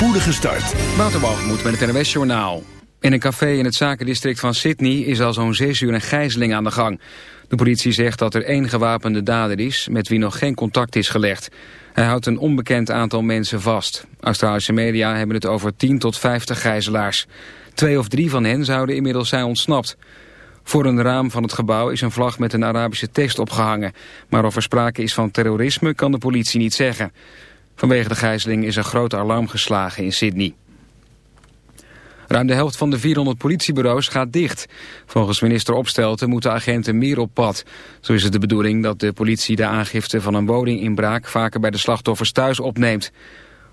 spoedige start. Waterbalgemoed met het NWS Journaal. In een café in het zakendistrict van Sydney is al zo'n zes uur een gijzeling aan de gang. De politie zegt dat er één gewapende dader is met wie nog geen contact is gelegd. Hij houdt een onbekend aantal mensen vast. Australische media hebben het over 10 tot 50 gijzelaars. Twee of drie van hen zouden inmiddels zijn ontsnapt. Voor een raam van het gebouw is een vlag met een Arabische tekst opgehangen. Maar of er sprake is van terrorisme kan de politie niet zeggen. Vanwege de gijzeling is een groot alarm geslagen in Sydney. Ruim de helft van de 400 politiebureaus gaat dicht. Volgens minister Opstelten moeten agenten meer op pad. Zo is het de bedoeling dat de politie de aangifte van een woninginbraak... vaker bij de slachtoffers thuis opneemt.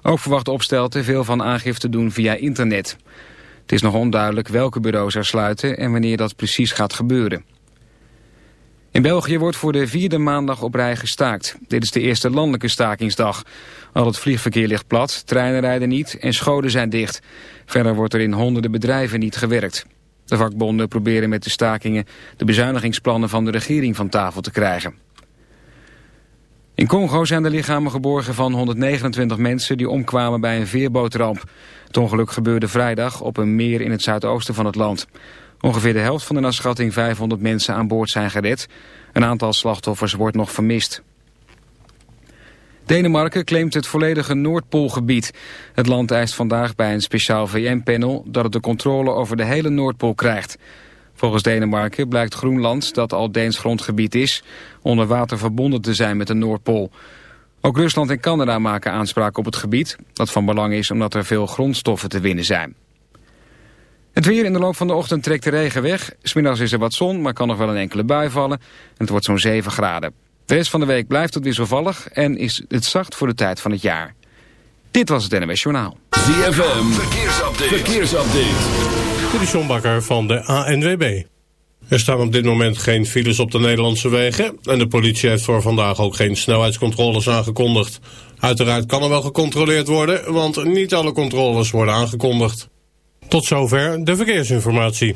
Ook verwacht Opstelten veel van aangifte doen via internet. Het is nog onduidelijk welke bureaus er sluiten en wanneer dat precies gaat gebeuren. In België wordt voor de vierde maandag op rij gestaakt. Dit is de eerste landelijke stakingsdag. Al het vliegverkeer ligt plat, treinen rijden niet en scholen zijn dicht. Verder wordt er in honderden bedrijven niet gewerkt. De vakbonden proberen met de stakingen de bezuinigingsplannen van de regering van tafel te krijgen. In Congo zijn de lichamen geborgen van 129 mensen die omkwamen bij een veerbootramp. Het ongeluk gebeurde vrijdag op een meer in het zuidoosten van het land. Ongeveer de helft van de naar schatting 500 mensen aan boord zijn gered. Een aantal slachtoffers wordt nog vermist. Denemarken claimt het volledige Noordpoolgebied. Het land eist vandaag bij een speciaal VN-panel dat het de controle over de hele Noordpool krijgt. Volgens Denemarken blijkt Groenland, dat al Deens grondgebied is, onder water verbonden te zijn met de Noordpool. Ook Rusland en Canada maken aanspraak op het gebied, dat van belang is omdat er veel grondstoffen te winnen zijn. Het weer in de loop van de ochtend trekt de regen weg. Smiddags is er wat zon, maar kan nog wel een enkele bui vallen. En het wordt zo'n 7 graden. De rest van de week blijft het wisselvallig en is het zacht voor de tijd van het jaar. Dit was het NMS Journaal. ZFM, verkeersupdate. verkeersupdate. De Sjombakker van de ANWB. Er staan op dit moment geen files op de Nederlandse wegen... en de politie heeft voor vandaag ook geen snelheidscontroles aangekondigd. Uiteraard kan er wel gecontroleerd worden, want niet alle controles worden aangekondigd. Tot zover de verkeersinformatie.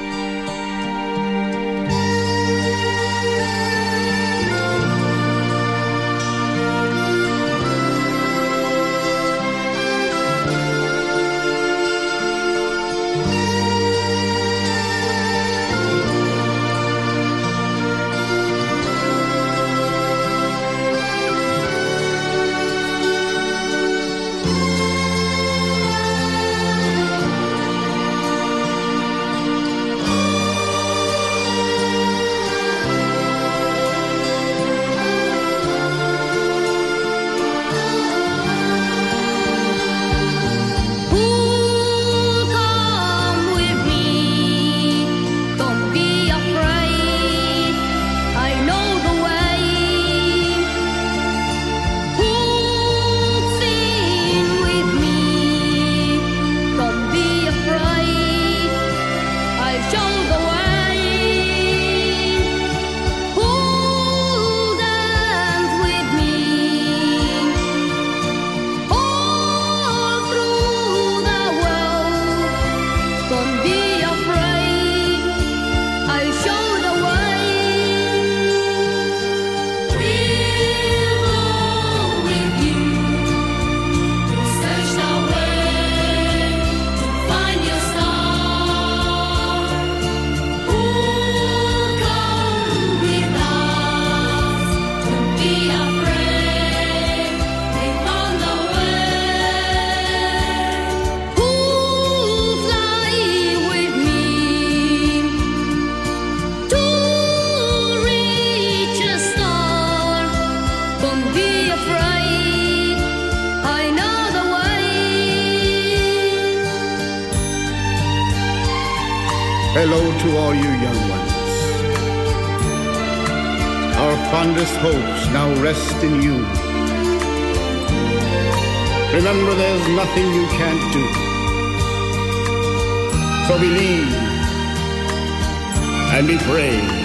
Nothing you can't do. So believe and be brave.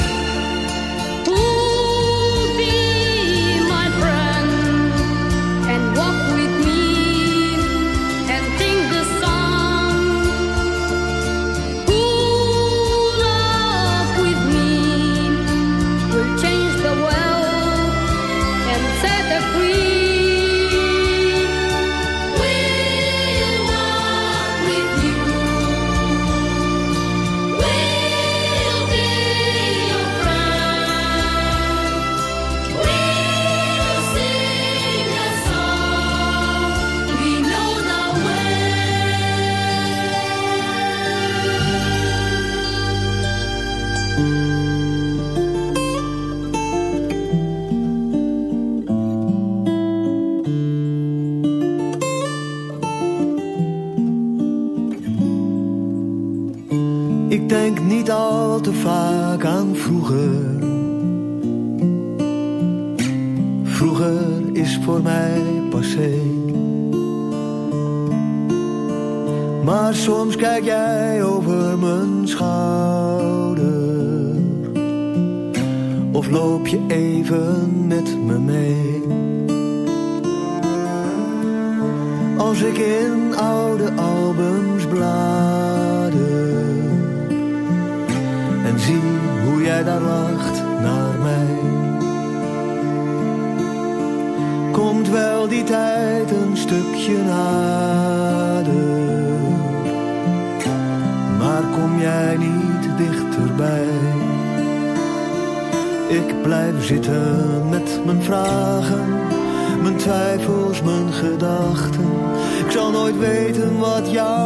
Ik zal nooit weten wat jou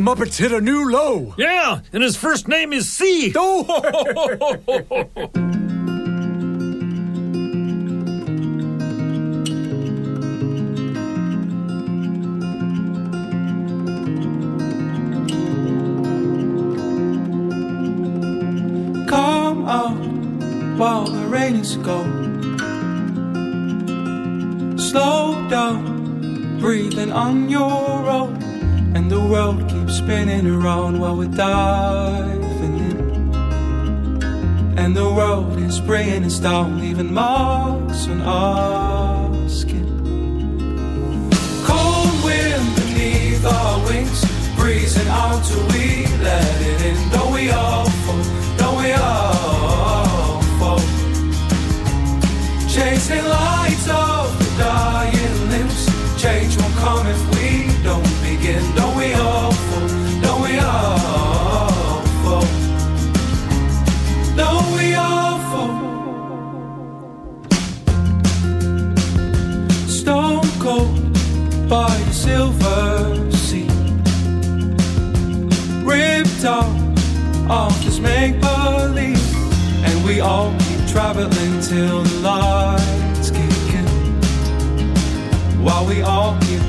The Muppets hit a new low. Yeah, and his first name is C. Oh. Come out while the rain is gone. Slow down, breathing on your own. The world keeps spinning around while we're diving in. And the world is bringing us down, leaving marks on our skin. Cold wind beneath our wings, breezing out till we let it in. Don't we all fall? Don't we all fall? Chasing lights of the dying limbs. Change won't come if we don't. Don't we all fall? Don't we all fall? Don't we all fall? Stone cold by the silver sea. Ripped off off this make believe. And we all keep traveling till the lights kick in. While we all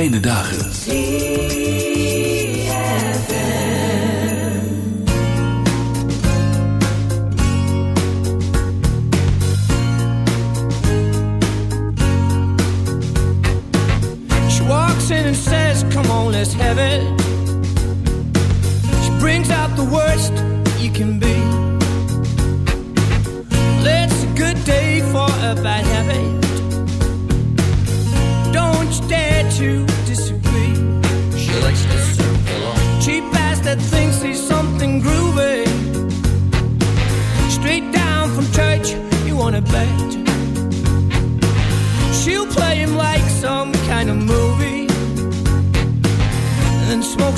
Fijne dagen. She walks in and says, Come on, let's have it. She brings out the worst you can be. It's a good day for a bad habit. Don't you dare to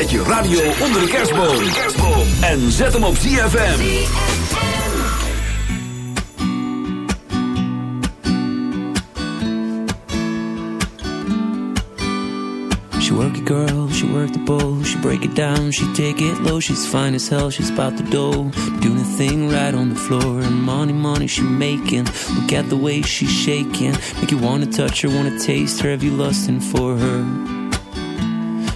Zet je radio onder de kerstboom. En zet hem op ZFM. She work it girl, she work the bowl, she break it down, she take it low, she's fine as hell, she's about the dough, doing a thing right on the floor, and money, money she making, look at the way she's shaking, make you wanna touch her, wanna taste her, have you lusting for her,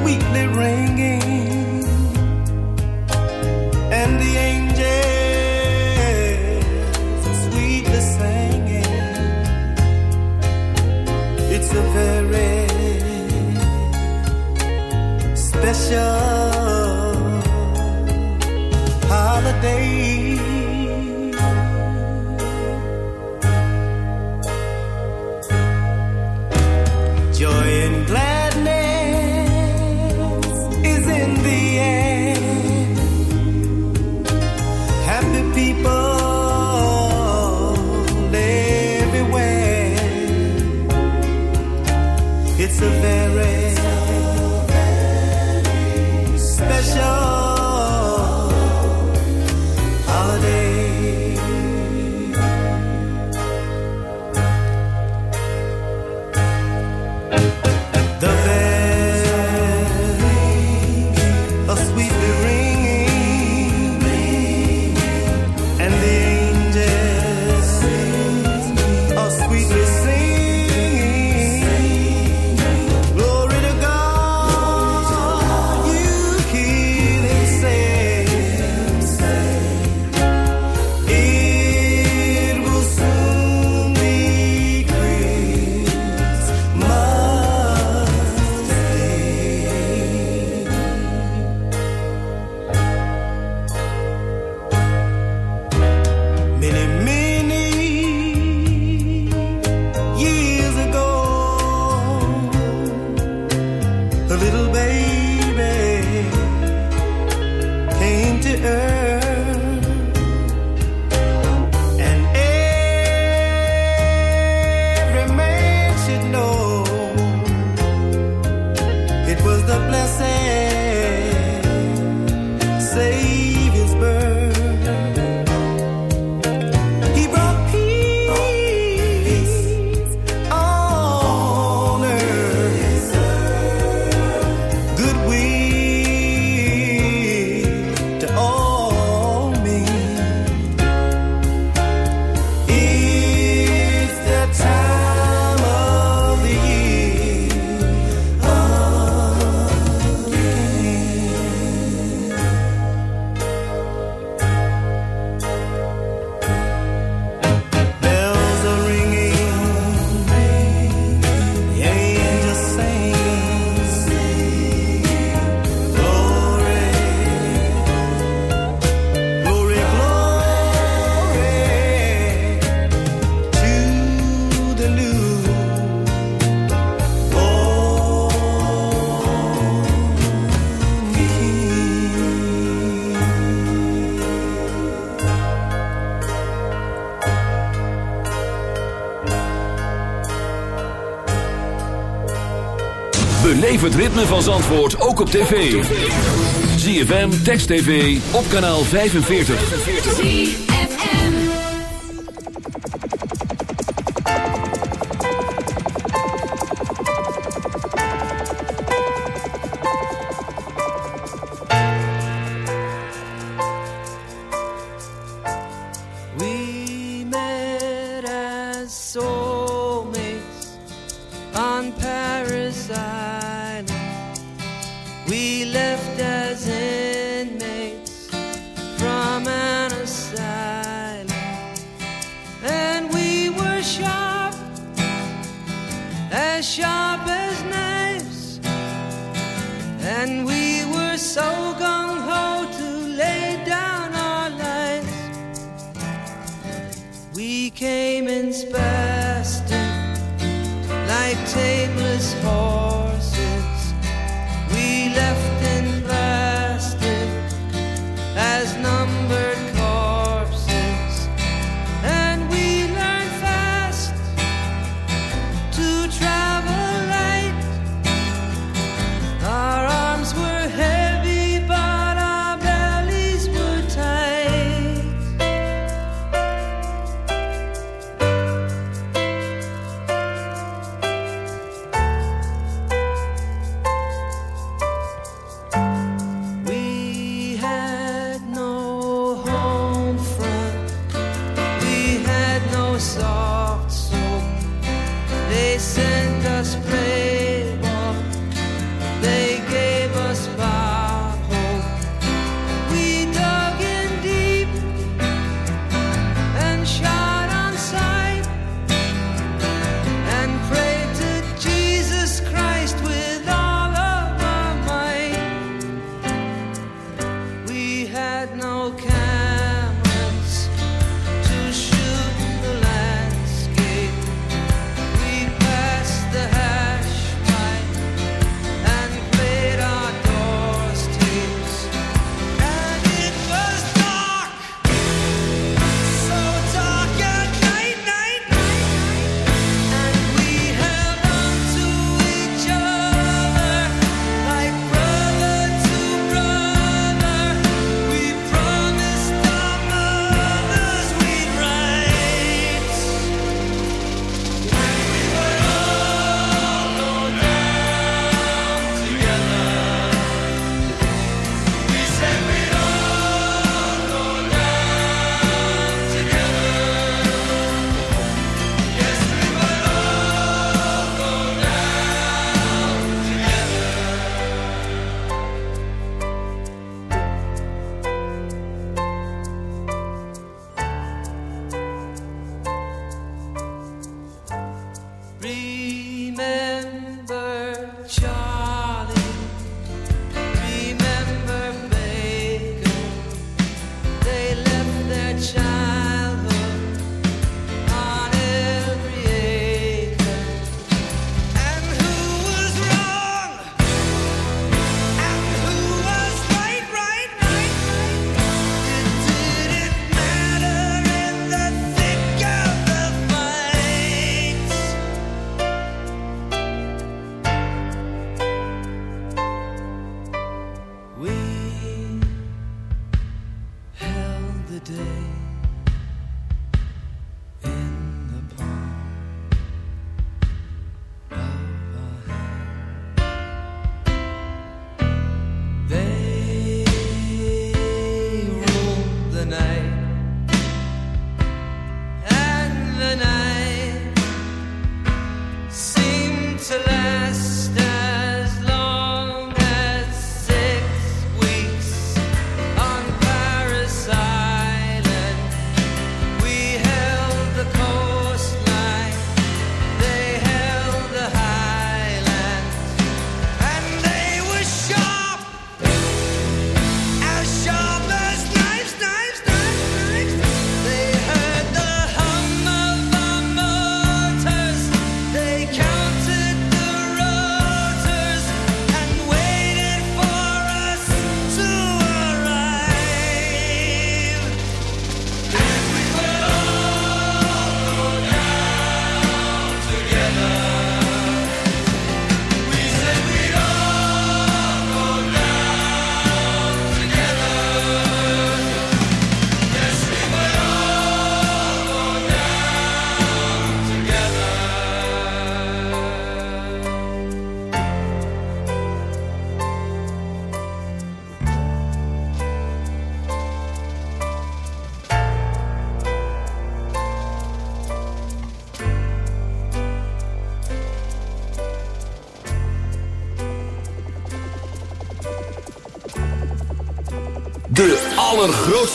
Sweetly ringing, het ritme van Zandvoort ook op tv. ZFM, Text TV, op kanaal 45. We met as soulmates on Paris we left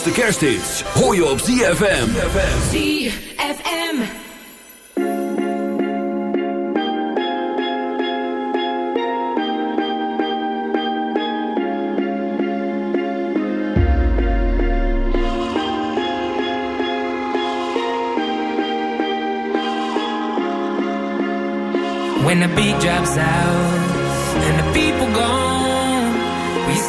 allerlaatste kersthits. Hoor je op ZFM. ZFM. When the beat drops out and the people go